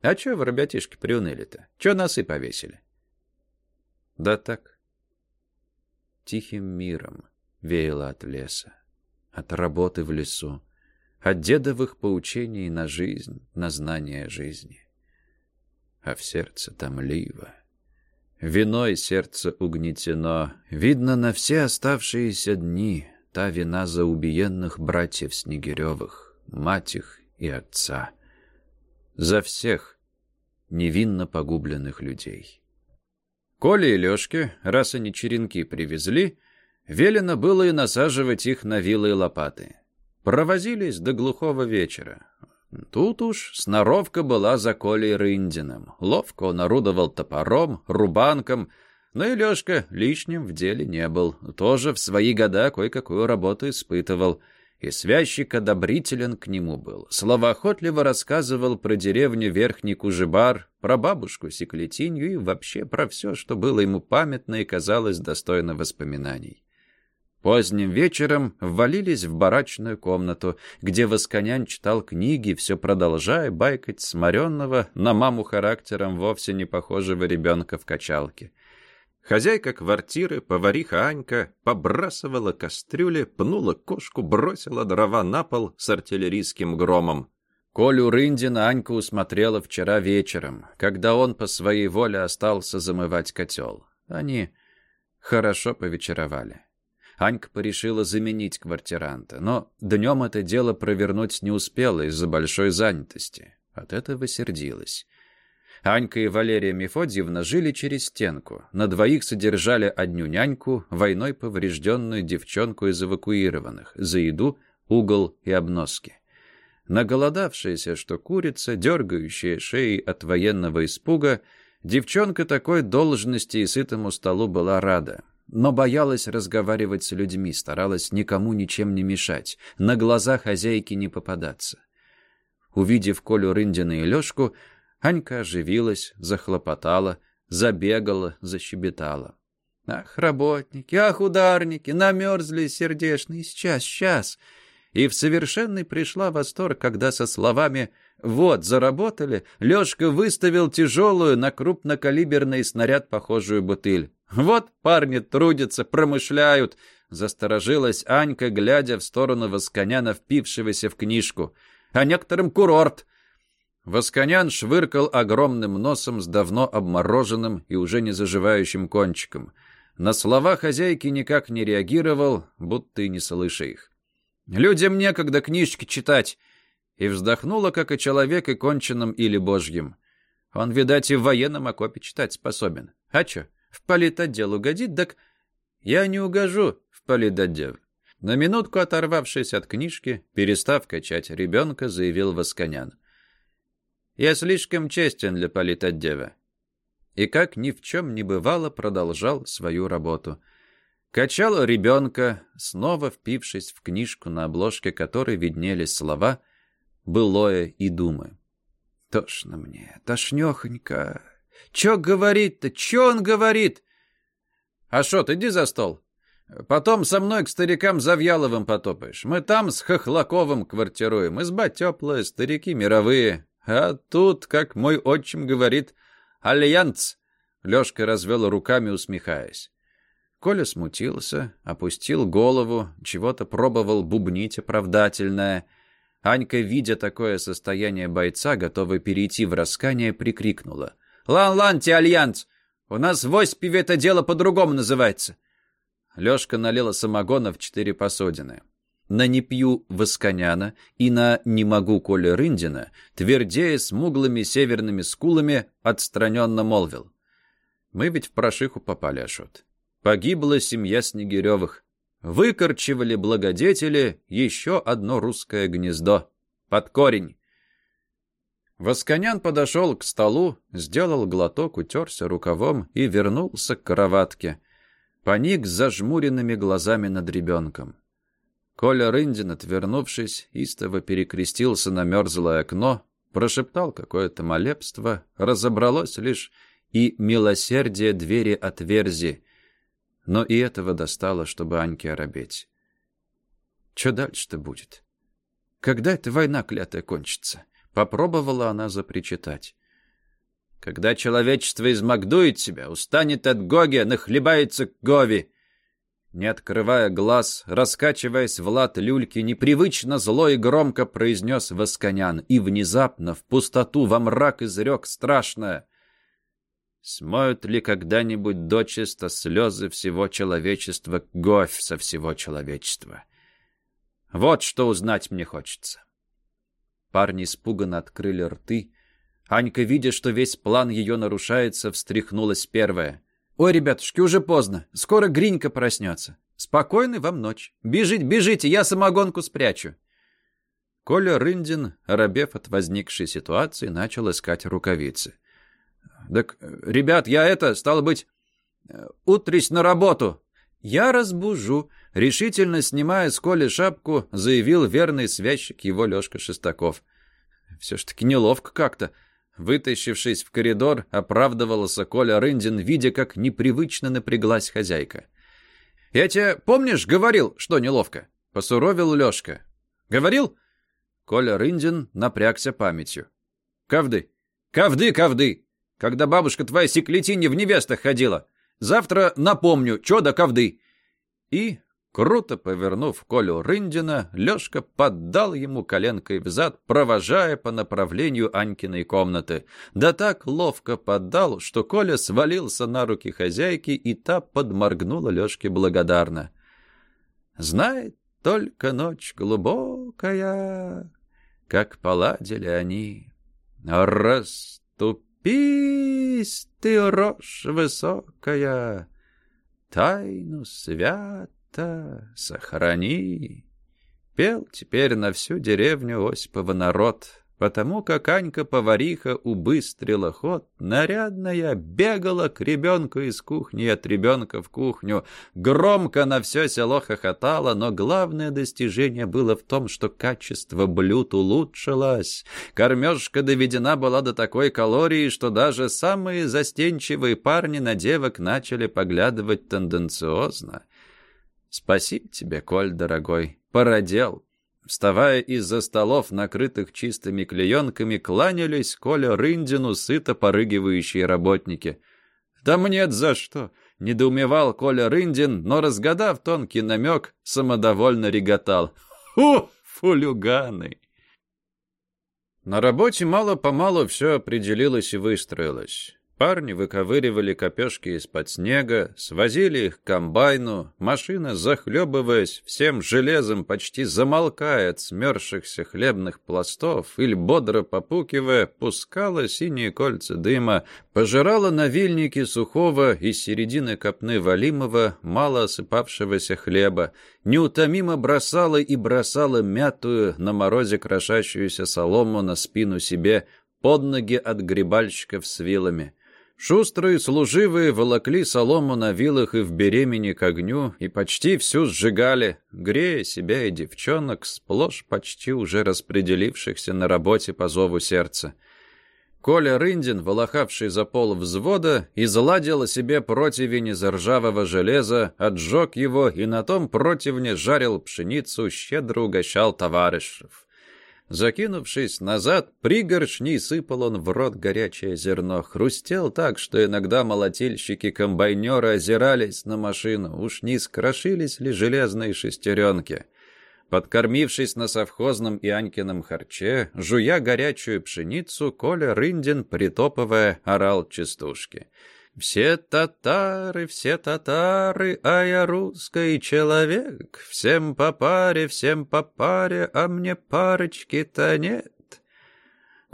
А чё вы, ребятишки, приуныли-то? Чё носы повесили? Да так. Тихим миром веяло от леса, от работы в лесу, от дедовых поучений на жизнь, на знание жизни. А в сердце томливо. Виной сердце угнетено, видно на все оставшиеся дни та вина за убиенных братьев Снегиревых, мать их и отца. За всех, невинно погубленных людей. Коле и Лёшке, раз они черенки привезли, велено было и насаживать их на вилы и лопаты. Провозились до глухого вечера. Тут уж сноровка была за Колей Рындиным. Ловко он орудовал топором, рубанком, но и Лёшка лишним в деле не был. Тоже в свои года кое-какую работу испытывал — и связчик одобрителен к нему был. Словоохотливо рассказывал про деревню Верхний Кужебар, про бабушку Секлетинью и вообще про все, что было ему памятно и казалось достойно воспоминаний. Поздним вечером ввалились в барачную комнату, где Восконян читал книги, все продолжая байкать сморенного, на маму характером вовсе не похожего ребенка в качалке. Хозяйка квартиры, повариха Анька, побрасывала кастрюли, пнула кошку, бросила дрова на пол с артиллерийским громом. Колю Рындина Анька усмотрела вчера вечером, когда он по своей воле остался замывать котел. Они хорошо повечеровали. Анька порешила заменить квартиранта, но днем это дело провернуть не успела из-за большой занятости. От этого сердилась. Анька и Валерия Мефодьевна жили через стенку. На двоих содержали одну няньку, войной поврежденную девчонку из эвакуированных, за еду, угол и обноски. Наголодавшаяся, что курица, дергающая шеи от военного испуга, Девчонка такой должности и сытому столу была рада, но боялась разговаривать с людьми, старалась никому ничем не мешать, на глаза хозяйки не попадаться. Увидев Колю Рындина и Лёшку, Анька оживилась, захлопотала, забегала, защебетала. «Ах, работники, ах, ударники, намерзли сердешные, сейчас, сейчас!» И в совершенный пришла восторг, когда со словами «Вот, заработали», Лёшка выставил тяжелую на крупнокалиберный снаряд похожую бутыль. «Вот парни трудятся, промышляют», — засторожилась Анька, глядя в сторону Восконяна, впившегося в книжку. «А некоторым курорт». Восконян швыркал огромным носом с давно обмороженным и уже не заживающим кончиком. На слова хозяйки никак не реагировал, будто и не слыша их. «Людям некогда книжки читать и вздохнула, как и человек, и конченным или божьим. Он, видать, и в военном окопе читать способен. А чё, в политотдел угодит, так я не угожу в политотдел. На минутку оторвавшись от книжки, перестав качать ребенка, заявил Восконян. «Я слишком честен для политотдела». И как ни в чем не бывало, продолжал свою работу. Качал ребенка, снова впившись в книжку, на обложке которой виднелись слова — былое и думы. Тошно мне, тошнёхонько. Чё говорит-то, чё он говорит? А шо, ты иди за стол. Потом со мной к старикам Завьяловым потопаешь. Мы там с Хохлаковым квартируем. Изба теплая, старики мировые. А тут, как мой отчим говорит, альянс. Лёшка развел руками, усмехаясь. Коля смутился, опустил голову, чего-то пробовал бубнить оправдательное — Анька, видя такое состояние бойца, готовый перейти в раскаяние, прикрикнула. «Лан-лан, те альянс! У нас в Осипове это дело по-другому называется!» Лёшка налила самогона в четыре посудины. На «не пью» Васконяна и на «не могу» Коли Рындина, твердея смуглыми северными скулами, отстраненно молвил. «Мы ведь в прошиху попали, Ашот. Погибла семья Снегирёвых выкорчевали благодетели еще одно русское гнездо. Под корень. Восконян подошел к столу, сделал глоток, утерся рукавом и вернулся к кроватке. Поник с зажмуренными глазами над ребенком. Коля Рындин, отвернувшись, истово перекрестился на мерзлое окно, прошептал какое-то молебство, разобралось лишь и милосердие двери отверзи, но и этого достало, чтобы Аньке оробеть. Что дальше-то будет? Когда эта война клятая кончится? Попробовала она запричитать. Когда человечество измагдует себя, устанет от Гоги, нахлебается к Гови. Не открывая глаз, раскачиваясь в лад люльки, непривычно зло и громко произнес Восконян, и внезапно в пустоту во мрак изрек страшное. Смоют ли когда-нибудь дочисто слезы всего человечества говь со всего человечества? Вот что узнать мне хочется. Парни испуганно открыли рты. Анька, видя, что весь план ее нарушается, встряхнулась первая. «Ой, ребятушки, уже поздно. Скоро Гринька проснется. Спокойной вам ночь. Бежите, бежите, я самогонку спрячу». Коля Рындин, оробев от возникшей ситуации, начал искать рукавицы. «Так, ребят, я это, стало быть, утрись на работу!» «Я разбужу», — решительно снимая с Коли шапку, заявил верный связчик его Лёшка Шестаков. Все ж таки неловко как-то. Вытащившись в коридор, оправдывался Коля Рындин, видя, как непривычно напряглась хозяйка. «Я тебе, помнишь, говорил, что неловко?» — посуровил Лёшка. «Говорил?» Коля Рындин напрягся памятью. «Кавды! Кавды, кавды! когда бабушка твоя секлетинья в невестах ходила. Завтра напомню, чё да ковды». И, круто повернув Колю Рындина, Лёшка поддал ему коленкой взад, провожая по направлению Анькиной комнаты. Да так ловко поддал, что Коля свалился на руки хозяйки, и та подморгнула Лёшке благодарно. «Знает только ночь глубокая, как поладили они. Расступ Пись ты, рожь высокая, тайну свято сохрани. Пел теперь на всю деревню Осипова народ, потому как Анька-повариха убыстрила ход, нарядная бегала к ребенку из кухни от ребенка в кухню, громко на все село хохотала, но главное достижение было в том, что качество блюд улучшилось. Кормежка доведена была до такой калории, что даже самые застенчивые парни на девок начали поглядывать тенденциозно. Спасибо тебе, Коль, дорогой, породел. Вставая из-за столов, накрытых чистыми клеенками, кланялись Коля Рындину сыто порыгивающие работники. «Да мне за что!» — недоумевал Коля Рындин, но, разгадав тонкий намек, самодовольно реготал. «Фу, фулюганы!» На работе мало-помалу все определилось и выстроилось. Парни выковыривали копешки из-под снега, свозили их к комбайну, машина, захлебываясь всем железом, почти замолкая от смерзшихся хлебных пластов или бодро попукивая, пускала синие кольца дыма, пожирала на вильнике сухого из середины копны валимого, мало осыпавшегося хлеба, неутомимо бросала и бросала мятую, на морозе крошащуюся солому на спину себе, под ноги от грибальщиков с вилами. Шустрые служивые волокли солому на вилах и в беремени к огню и почти всю сжигали, грея себя и девчонок, сплошь почти уже распределившихся на работе по зову сердца. Коля Рындин, волохавший за пол взвода, изладил себе противень из ржавого железа, отжег его и на том противне жарил пшеницу, щедро угощал товарищев. Закинувшись назад, пригоршней сыпал он в рот горячее зерно. Хрустел так, что иногда молотильщики-комбайнеры озирались на машину. Уж не скрошились ли железные шестеренки? Подкормившись на совхозном и Анькином харче, жуя горячую пшеницу, Коля Рындин, притопывая, орал частушки. Все татары, все татары, а я русский человек. Всем по паре, всем по паре, а мне парочки-то нет.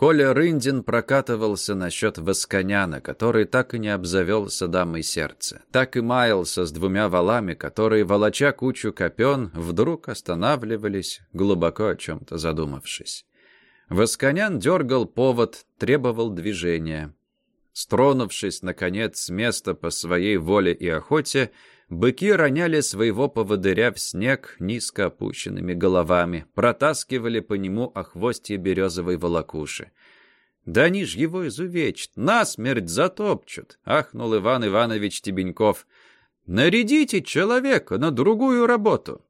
Коля Рындин прокатывался насчет Восконяна, который так и не обзавелся дамой сердца. Так и маялся с двумя валами, которые, волоча кучу копен, вдруг останавливались, глубоко о чем-то задумавшись. Восконян дергал повод, требовал движения. Стронувшись, наконец, с места по своей воле и охоте, быки роняли своего поводыря в снег низко опущенными головами, протаскивали по нему охвостье березовой волокуши. «Да они ж его изувечат, насмерть затопчут!» — ахнул Иван Иванович Тебеньков. «Нарядите человека на другую работу!»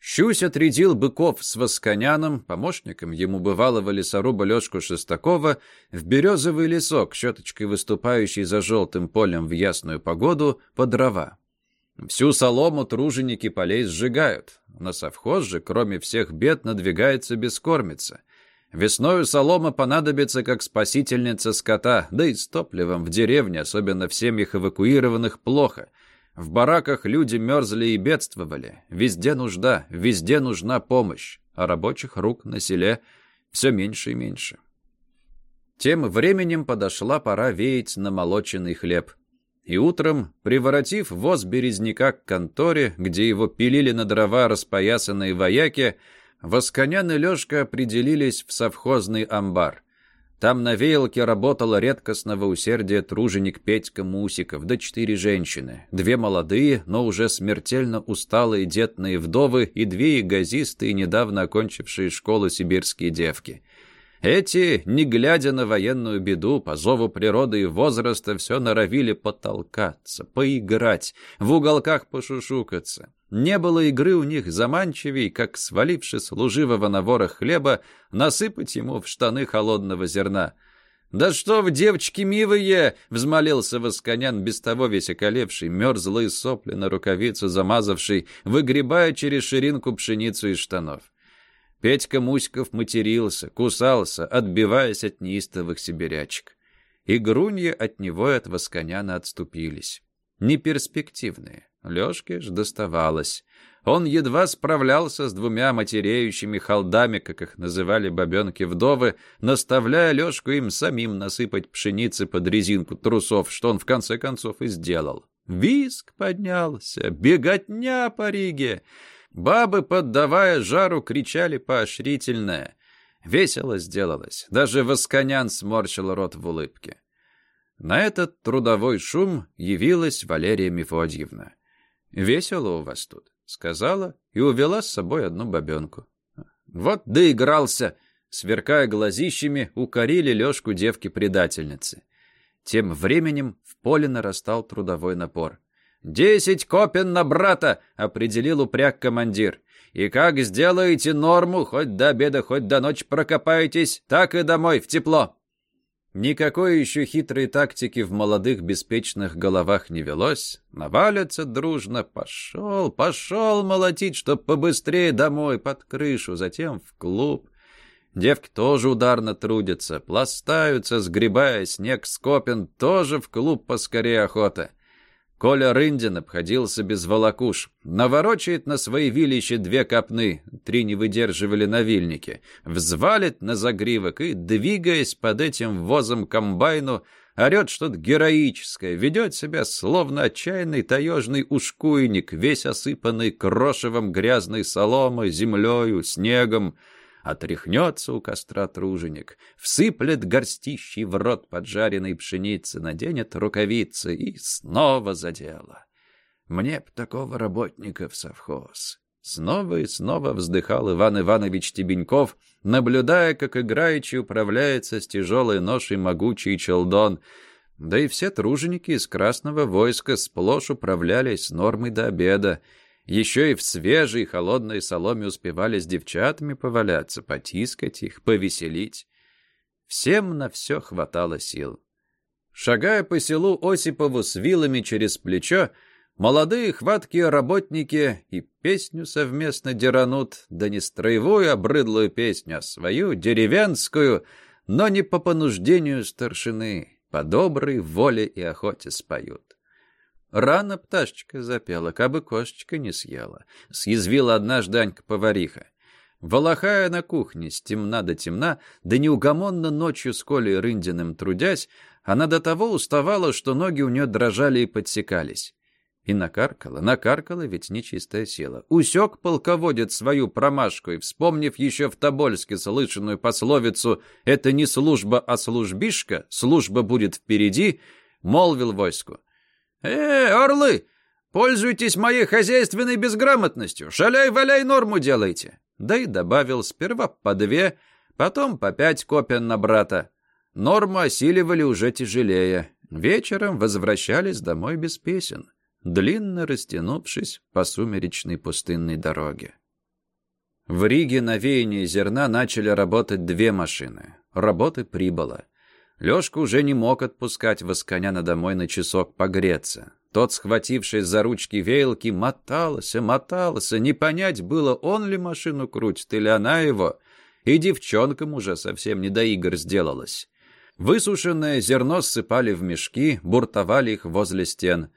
Щусь отрядил быков с Восконяном, помощником ему бывалого лесоруба Лешку Шестакова, в березовый лесок, щеточкой выступающий за желтым полем в ясную погоду, по дрова. Всю солому труженики полей сжигают. На совхоз же, кроме всех бед, надвигается бескормица. Весною солома понадобится как спасительница скота, да и с топливом в деревне, особенно в семьях эвакуированных, плохо — в бараках люди мерзли и бедствовали. Везде нужда, везде нужна помощь. А рабочих рук на селе все меньше и меньше. Тем временем подошла пора веять намолоченный хлеб. И утром, приворотив воз березняка к конторе, где его пилили на дрова распоясанные вояки, Восконян и Лешка определились в совхозный амбар. Там на веялке работала редкостного усердия труженик Петька Мусиков, да четыре женщины. Две молодые, но уже смертельно усталые детные вдовы и две ягозистые, недавно окончившие школу сибирские девки. Эти, не глядя на военную беду, по зову природы и возраста, все норовили потолкаться, поиграть, в уголках пошушукаться. Не было игры у них заманчивей, как, сваливши служивого на ворох хлеба, насыпать ему в штаны холодного зерна. «Да что в девочки милые!» — взмолился Восконян, без того весь околевший, мерзлые сопли на рукавицу замазавший, выгребая через ширинку пшеницу из штанов. Петька Муськов матерился, кусался, отбиваясь от неистовых сибирячек. И грунья от него и от Восконяна отступились. Неперспективные. Лёшке ж доставалось. Он едва справлялся с двумя матереющими холдами, как их называли бабенки-вдовы, наставляя Лёшку им самим насыпать пшеницы под резинку трусов, что он в конце концов и сделал. Виск поднялся, беготня по Риге. Бабы, поддавая жару, кричали поощрительное. Весело сделалось. Даже Восконян сморщил рот в улыбке. На этот трудовой шум явилась Валерия Мефодьевна. «Весело у вас тут», — сказала и увела с собой одну бабенку. Вот доигрался, сверкая глазищами, укорили Лёшку девки-предательницы. Тем временем в поле нарастал трудовой напор. «Десять копен на брата!» — определил упряг командир. «И как сделаете норму, хоть до обеда, хоть до ночи прокопаетесь, так и домой, в тепло!» Никакой еще хитрой тактики в молодых беспечных головах не велось. Навалятся дружно. Пошел, пошел молотить, чтоб побыстрее домой, под крышу, затем в клуб. Девки тоже ударно трудятся, пластаются, сгребая снег с тоже в клуб поскорее охота. Коля Рындин обходился без волокуш. Наворочает на свои вилища две копны, три не выдерживали на вильнике, взвалит на загривок и, двигаясь под этим возом комбайну, орет что-то героическое, ведет себя словно отчаянный таежный ушкуйник, весь осыпанный крошевом грязной соломой, землею, снегом, Отряхнется у костра труженик, всыплет горстищей в рот поджаренной пшеницы, наденет рукавицы и снова за дело. Мне б такого работника в совхоз. Снова и снова вздыхал Иван Иванович Тебеньков, наблюдая, как играючи управляется с тяжелой ношей могучий челдон, да и все труженики из Красного войска сплошь управлялись нормой до обеда, еще и в свежей холодной соломе успевали с девчатами поваляться, потискать их, повеселить. Всем на все хватало сил. Шагая по селу Осипову с вилами через плечо, молодые хваткие работники и песню совместно деранут, да не строевую обрыдлую песню, а свою, деревенскую, но не по понуждению старшины, по доброй воле и охоте споют. Рано пташечка запела, кабы кошечка не съела. Съязвила однажды Анька-повариха. Волохая на кухне, с темна до темна, да неугомонно ночью с Колей Рындиным трудясь, она до того уставала, что ноги у нее дрожали и подсекались. И накаркала, накаркала, ведь нечистая сила. Усек полководец свою промашку и, вспомнив еще в Тобольске слышанную пословицу «это не служба, а службишка, служба будет впереди», молвил войску. «Э, орлы, пользуйтесь моей хозяйственной безграмотностью, шаляй-валяй норму делайте!» Да и добавил сперва по две, потом по пять копен на брата. Норму осиливали уже тяжелее. Вечером возвращались домой без песен, длинно растянувшись по сумеречной пустынной дороге. В Риге на веяние зерна начали работать две машины. Работы прибыло. Лёшка уже не мог отпускать Восконяна домой на часок погреться. Тот, схватившись за ручки веялки, мотался, мотался. Не понять было, он ли машину крутит или она его. И девчонкам уже совсем не до игр сделалось. Высушенное зерно ссыпали в мешки, буртовали их возле стен.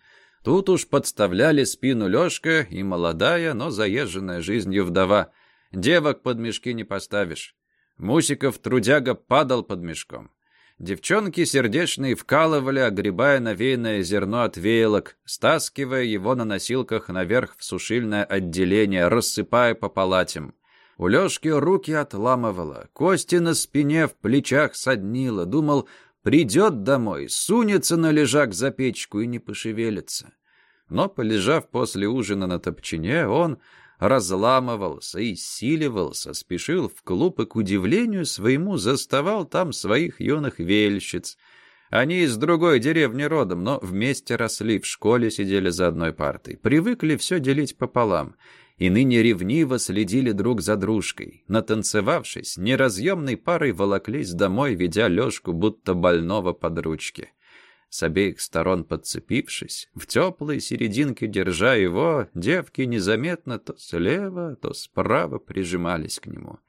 Тут уж подставляли спину Лёшка и молодая, но заезженная жизнью вдова. Девок под мешки не поставишь. Мусиков трудяга падал под мешком. Девчонки сердечные вкалывали, огребая навеянное зерно от веялок, стаскивая его на носилках наверх в сушильное отделение, рассыпая по палатям. У Лёшки руки отламывало, кости на спине, в плечах соднило. Думал, придет домой, сунется на лежак за печку и не пошевелится. Но, полежав после ужина на топчине, он разламывался и силивался, спешил в клуб и, к удивлению своему, заставал там своих юных вельщиц. Они из другой деревни родом, но вместе росли, в школе сидели за одной партой, привыкли все делить пополам и ныне ревниво следили друг за дружкой. Натанцевавшись, неразъемной парой волоклись домой, ведя Лешку будто больного под ручки с обеих сторон подцепившись, в теплой серединке держа его, девки незаметно то слева, то справа прижимались к нему.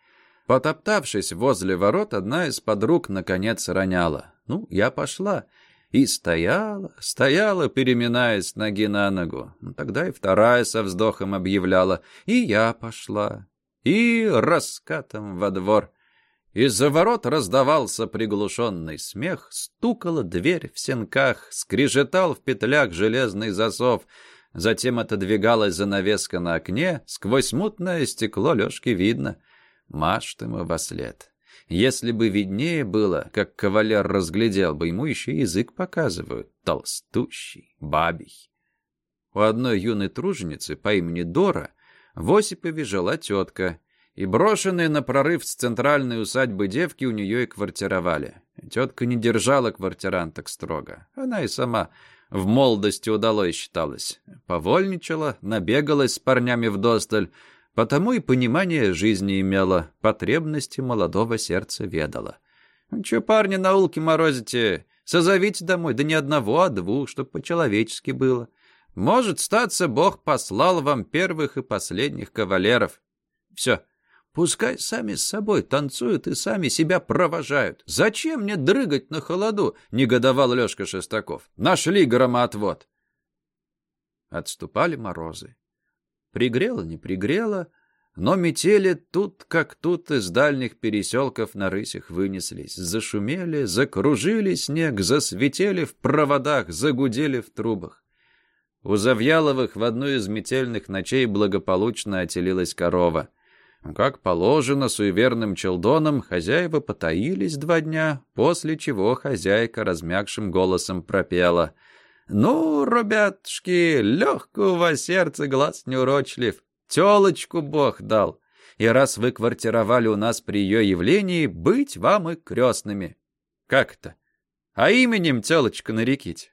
Потоптавшись возле ворот, одна из подруг наконец роняла. «Ну, я пошла». И стояла, стояла, переминаясь ноги на ногу. Ну, тогда и вторая со вздохом объявляла. «И я пошла». И раскатом во двор. Из-за ворот раздавался приглушенный смех, стукала дверь в сенках, скрежетал в петлях железный засов. Затем отодвигалась занавеска на окне, сквозь мутное стекло Лёшки видно. Машет ему во след. Если бы виднее было, как кавалер разглядел бы, ему еще язык показывают. Толстущий, бабий. У одной юной труженицы по имени Дора в Осипове жила тетка, и брошенные на прорыв с центральной усадьбы девки у нее и квартировали. Тетка не держала квартиранток строго. Она и сама в молодости удалой считалась. Повольничала, набегалась с парнями в досталь, потому и понимание жизни имела, потребности молодого сердца ведала. «Че парни на улке морозите? Созовите домой, да не одного, а двух, чтоб по-человечески было». Может, статься, Бог послал вам первых и последних кавалеров. Все. Пускай сами с собой танцуют и сами себя провожают. Зачем мне дрыгать на холоду? Негодовал Лешка Шестаков. Нашли громоотвод. Отступали морозы. Пригрело, не пригрело, но метели тут, как тут, из дальних переселков на рысях вынеслись. Зашумели, закружили снег, засветели в проводах, загудели в трубах. У Завьяловых в одну из метельных ночей благополучно отелилась корова. Как положено, суеверным челдонам хозяева потаились два дня, после чего хозяйка размягшим голосом пропела. «Ну, ребятушки, легкого вас сердце, глаз неурочлив. Телочку Бог дал. И раз вы квартировали у нас при ее явлении, быть вам и крестными. Как это? А именем телочка нарекить?»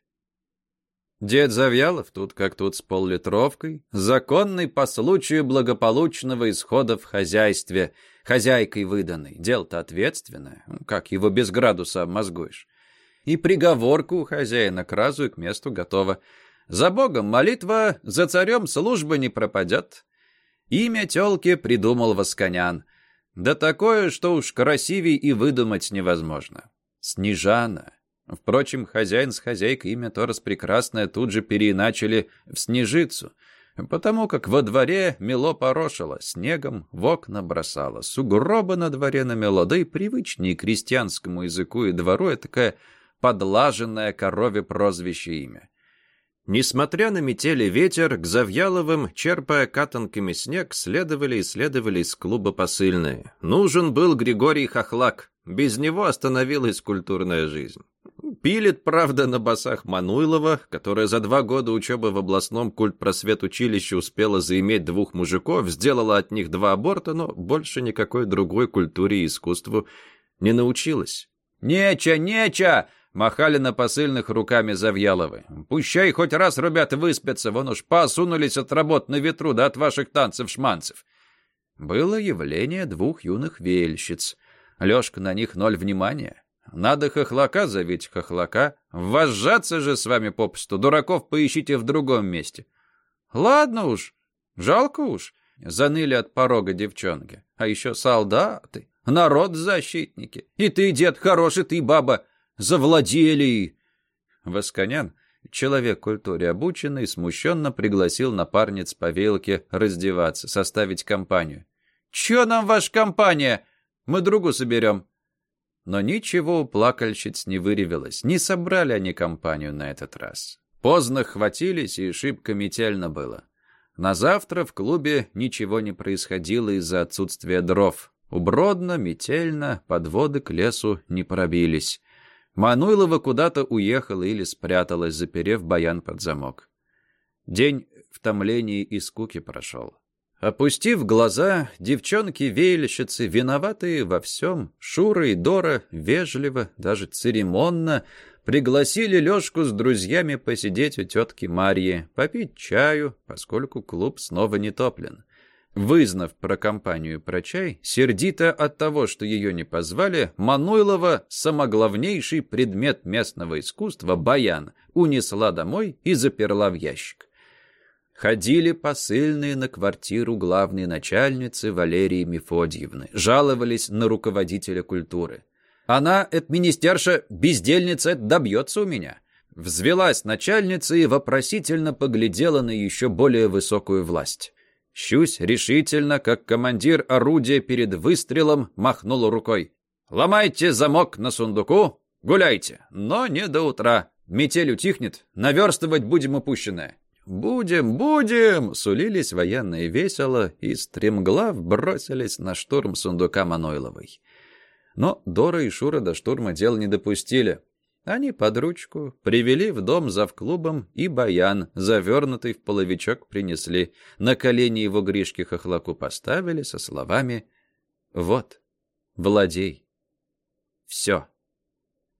Дед Завьялов тут как тут с поллитровкой, законный по случаю благополучного исхода в хозяйстве, хозяйкой выданной. Дело-то ответственное, как его без градуса обмозгуешь. И приговорку у хозяина к разу и к месту готова. За Богом молитва, за царем служба не пропадет. Имя тёлки придумал Восконян. Да такое, что уж красивей и выдумать невозможно. Снежана. Впрочем, хозяин с хозяйкой имя то распрекрасное тут же переиначили в Снежицу, потому как во дворе мело порошило, снегом в окна бросало, сугробы на дворе намело, да и привычнее крестьянскому языку и двору такая подлаженное корове прозвище имя. Несмотря на метели ветер, к Завьяловым, черпая катанками снег, следовали и следовали из клуба посыльные. Нужен был Григорий Хохлак. Без него остановилась культурная жизнь. Пилит, правда, на басах Мануйлова, которая за два года учебы в областном культпросвет-училище успела заиметь двух мужиков, сделала от них два аборта, но больше никакой другой культуре и искусству не научилась. «Неча, неча!» — махали на посыльных руками Завьяловы. «Пущай хоть раз ребята выспятся, вон уж посунулись от работ на ветру да от ваших танцев-шманцев». Было явление двух юных вельщиц. Лёшка на них ноль внимания. Надо хохлака зовить хохлака. Вожжаться же с вами попусту. Дураков поищите в другом месте. Ладно уж, жалко уж. Заныли от порога девчонки. А еще солдаты, народ-защитники. И ты, дед, хороший, ты, баба, завладели. Восконян, человек культуре обученный, смущенно пригласил напарниц по вилке раздеваться, составить компанию. «Чё нам ваша компания? Мы другу соберем». Но ничего у плакальщиц не выревелось, не собрали они компанию на этот раз. Поздно хватились, и шибко метельно было. На завтра в клубе ничего не происходило из-за отсутствия дров. Убродно, метельно, подводы к лесу не пробились. Мануйлова куда-то уехала или спряталась, заперев баян под замок. День в томлении и скуки прошел. Опустив глаза, девчонки-веяльщицы, виноватые во всем, Шура и Дора вежливо, даже церемонно, пригласили Лешку с друзьями посидеть у тетки Марьи, попить чаю, поскольку клуб снова не топлен. Вызнав про компанию про чай, сердито от того, что ее не позвали, Мануйлова, самоглавнейший предмет местного искусства, баян, унесла домой и заперла в ящик. Ходили посыльные на квартиру главной начальницы Валерии Мефодьевны, жаловались на руководителя культуры. Она, эта министерша, бездельница, добьется у меня. Взвелась начальница и вопросительно поглядела на еще более высокую власть. Щусь решительно, как командир орудия перед выстрелом, махнула рукой. «Ломайте замок на сундуку, гуляйте, но не до утра. Метель утихнет, наверстывать будем упущенное». «Будем, будем!» — сулились военные весело и стремглав бросились на штурм сундука Манойловой. Но Дора и Шура до штурма дел не допустили. Они под ручку привели в дом зав клубом и баян, завернутый в половичок, принесли. На колени его Гришки хохлаку поставили со словами «Вот, владей». Все.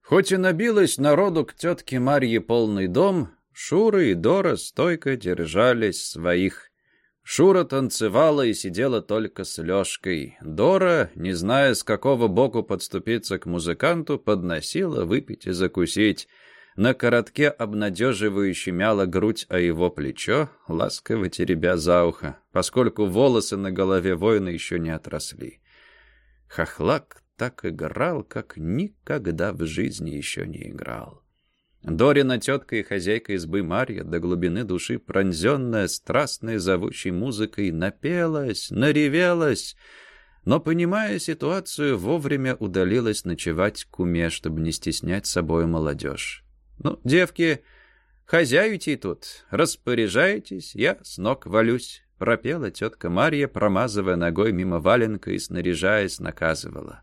Хоть и набилось народу к тетке Марье полный дом, Шура и Дора стойко держались своих. Шура танцевала и сидела только с Лёшкой. Дора, не зная, с какого боку подступиться к музыканту, подносила выпить и закусить. На коротке обнадеживающе мяла грудь о его плечо, ласково теребя за ухо, поскольку волосы на голове воина еще не отросли. Хохлак так играл, как никогда в жизни еще не играл. Дорина тетка и хозяйка избы Марья, до глубины души пронзенная страстной зовущей музыкой, напелась, наревелась, но, понимая ситуацию, вовремя удалилась ночевать к уме, чтобы не стеснять собой молодежь. «Ну, девки, хозяюйте тут, распоряжайтесь, я с ног валюсь», — пропела тетка Марья, промазывая ногой мимо валенка и, снаряжаясь, наказывала.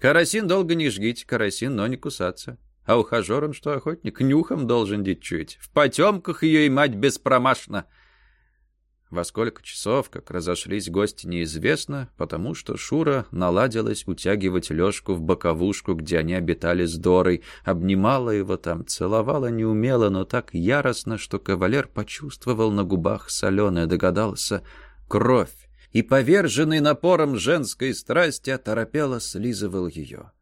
«Карасин долго не жгите, карасин, но не кусаться». А ухажер он что, охотник, нюхом должен дичуть. В потемках ее и мать беспромашна. Во сколько часов, как разошлись гости, неизвестно, потому что Шура наладилась утягивать Лёшку в боковушку, где они обитали с Дорой, обнимала его там, целовала неумело, но так яростно, что кавалер почувствовал на губах соленое, догадался — кровь, и, поверженный напором женской страсти, оторопело слизывал ее.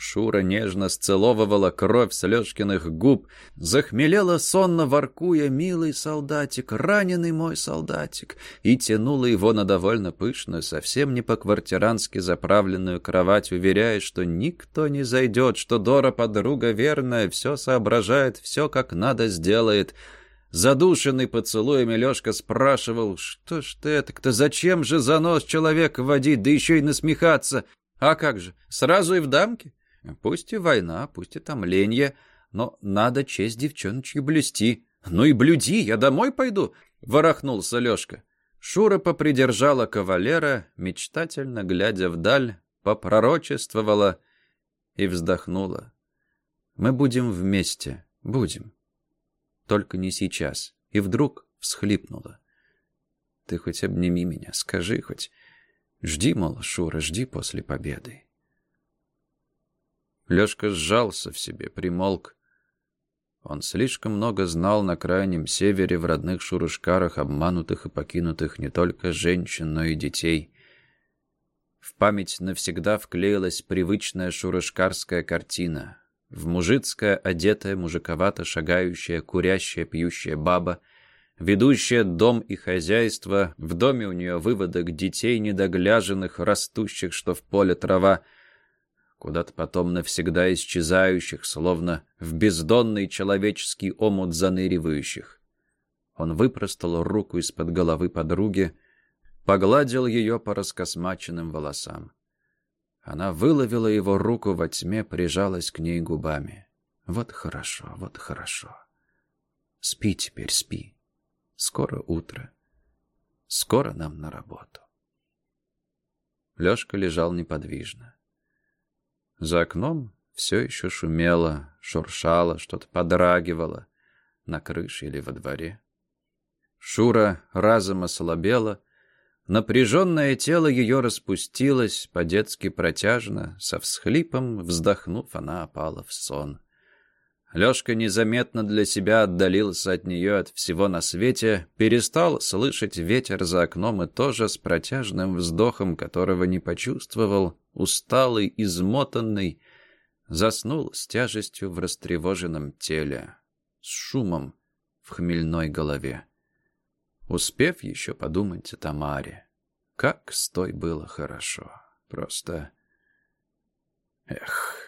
Шура нежно сцеловывала кровь с Лёшкиных губ, захмелела сонно воркуя «Милый солдатик, раненый мой солдатик!» и тянула его на довольно пышную, совсем не по-квартирански заправленную кровать, уверяя, что никто не зайдет, что Дора подруга верная, все соображает, все как надо сделает. Задушенный поцелуями Лёшка спрашивал, «Что ж ты это-то, зачем же за нос человека водить, да еще и насмехаться?» «А как же, сразу и в дамке?» Пусть и война, пусть и томление, но надо честь девчоночки блюсти. Ну и блюди, я домой пойду, — ворохнулся Лешка. Шура попридержала кавалера, мечтательно глядя вдаль, попророчествовала и вздохнула. Мы будем вместе, будем. Только не сейчас. И вдруг всхлипнула. Ты хоть обними меня, скажи хоть. Жди, мол, Шура, жди после победы. Лёшка сжался в себе, примолк. Он слишком много знал на крайнем севере в родных шурышкарах, обманутых и покинутых не только женщин, но и детей. В память навсегда вклеилась привычная шурышкарская картина. В мужицкая, одетая, мужиковато шагающая, курящая, пьющая баба, ведущая дом и хозяйство, в доме у нее выводок детей недогляженных, растущих, что в поле трава, куда-то потом навсегда исчезающих, словно в бездонный человеческий омут заныривающих. Он выпростал руку из-под головы подруги, погладил ее по раскосмаченным волосам. Она выловила его руку во тьме, прижалась к ней губами. Вот хорошо, вот хорошо. Спи теперь, спи. Скоро утро. Скоро нам на работу. Лёшка лежал неподвижно. За окном все еще шумело, шуршало, что-то подрагивало на крыше или во дворе. Шура разом ослабела, напряженное тело ее распустилось, по-детски протяжно, со всхлипом, вздохнув, она опала в сон. Лёшка незаметно для себя отдалился от нее от всего на свете, перестал слышать ветер за окном и тоже с протяжным вздохом, которого не почувствовал, усталый, измотанный, заснул с тяжестью в растревоженном теле, с шумом в хмельной голове. Успев еще подумать о Тамаре. Как с той было хорошо. Просто... Эх...